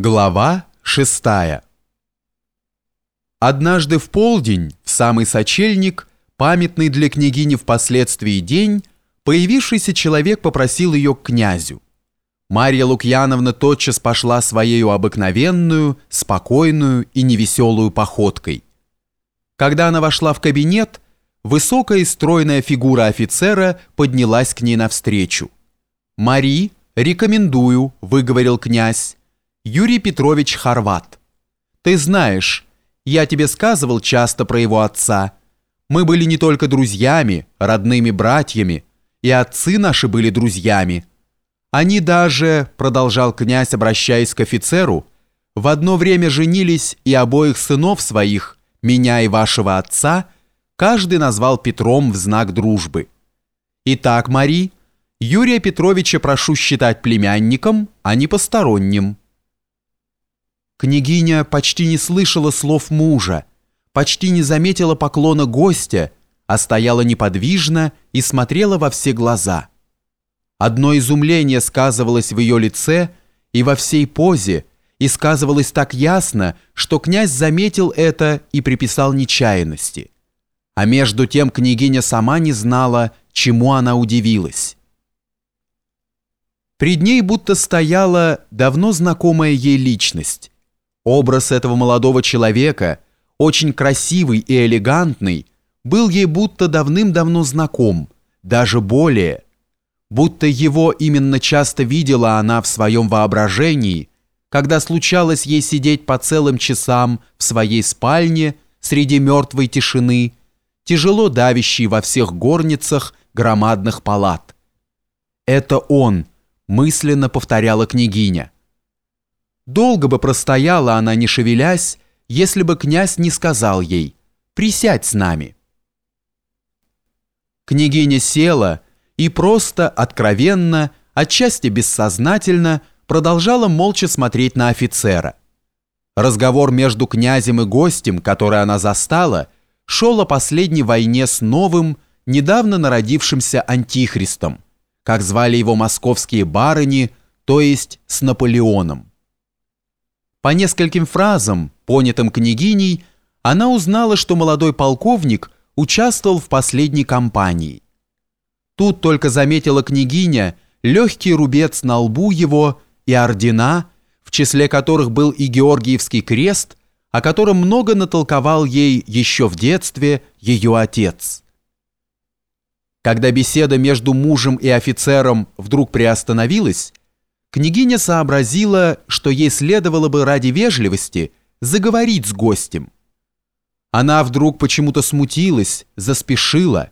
Глава шестая Однажды в полдень, в самый сочельник, памятный для княгини впоследствии день, появившийся человек попросил ее к князю. Марья Лукьяновна тотчас пошла своею обыкновенную, спокойную и невеселую походкой. Когда она вошла в кабинет, высокая и стройная фигура офицера поднялась к ней навстречу. «Мари, рекомендую», — выговорил князь, Юрий Петрович Хорват. Ты знаешь, я тебе сказывал часто про его отца. Мы были не только друзьями, родными братьями, и отцы наши были друзьями. Они даже, продолжал князь, обращаясь к офицеру, в одно время женились и обоих сынов своих, меня и вашего отца, каждый назвал Петром в знак дружбы. Итак, Мари, Юрия Петровича прошу считать племянником, а не посторонним. Княгиня почти не слышала слов мужа, почти не заметила поклона гостя, а стояла неподвижно и смотрела во все глаза. Одно изумление сказывалось в ее лице и во всей позе, и сказывалось так ясно, что князь заметил это и приписал нечаянности. А между тем княгиня сама не знала, чему она удивилась. Пред ней будто стояла давно знакомая ей личность, Образ этого молодого человека, очень красивый и элегантный, был ей будто давным-давно знаком, даже более. Будто его именно часто видела она в своем воображении, когда случалось ей сидеть по целым часам в своей спальне среди мертвой тишины, тяжело давящей во всех горницах громадных палат. «Это он», — мысленно повторяла княгиня. Долго бы простояла она, не шевелясь, если бы князь не сказал ей «Присядь с нами». Княгиня села и просто, откровенно, отчасти бессознательно продолжала молча смотреть на офицера. Разговор между князем и гостем, который она застала, шел о последней войне с новым, недавно народившимся антихристом, как звали его московские барыни, то есть с Наполеоном. По нескольким фразам, понятым княгиней, она узнала, что молодой полковник участвовал в последней кампании. Тут только заметила княгиня легкий рубец на лбу его и ордена, в числе которых был и Георгиевский крест, о котором много натолковал ей еще в детстве ее отец. Когда беседа между мужем и офицером вдруг приостановилась, княгиня сообразила, что ей следовало бы ради вежливости заговорить с гостем. Она вдруг почему-то смутилась, заспешила.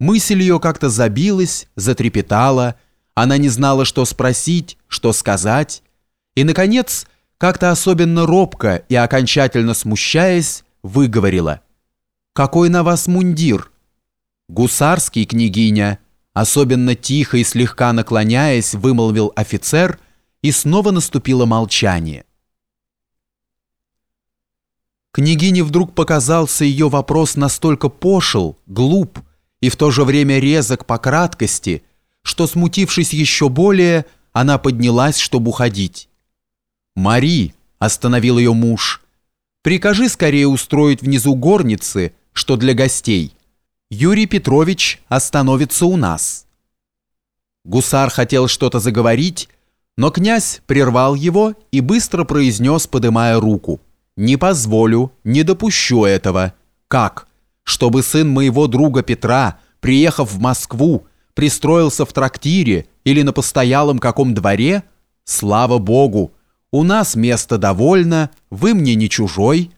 Мысль ее как-то забилась, затрепетала, она не знала, что спросить, что сказать, и, наконец, как-то особенно робко и окончательно смущаясь, выговорила. «Какой на вас мундир?» «Гусарский, княгиня», Особенно тихо и слегка наклоняясь, вымолвил офицер, и снова наступило молчание. Княгине вдруг показался ее вопрос настолько пошел, глуп и в то же время резок по краткости, что, смутившись еще более, она поднялась, чтобы уходить. «Мари», — остановил ее муж, — «прикажи скорее устроить внизу горницы, что для гостей». Юрий Петрович остановится у нас». Гусар хотел что-то заговорить, но князь прервал его и быстро произнес, подымая руку. «Не позволю, не допущу этого. Как? Чтобы сын моего друга Петра, приехав в Москву, пристроился в трактире или на постоялом каком дворе? Слава Богу! У нас место довольно, вы мне не чужой.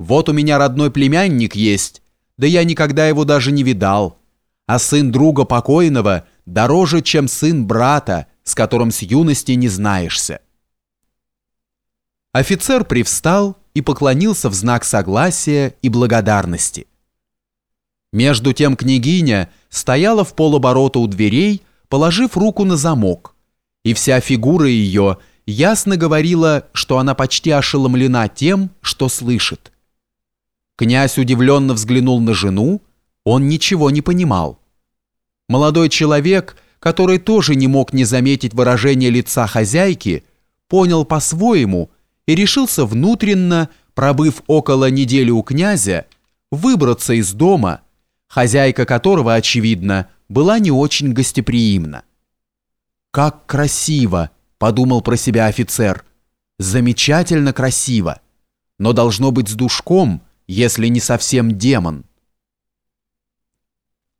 Вот у меня родной племянник есть, да я никогда его даже не видал. А сын друга покойного дороже, чем сын брата, с которым с юности не знаешься. Офицер привстал и поклонился в знак согласия и благодарности. Между тем княгиня стояла в полоборота у дверей, положив руку на замок, и вся фигура ее ясно говорила, что она почти ошеломлена тем, что слышит. Князь удивленно взглянул на жену, он ничего не понимал. Молодой человек, который тоже не мог не заметить выражение лица хозяйки, понял по-своему и решился внутренно, пробыв около недели у князя, выбраться из дома, хозяйка которого, очевидно, была не очень гостеприимна. «Как красиво!» – подумал про себя офицер. «Замечательно красиво! Но должно быть с душком, если не совсем демон».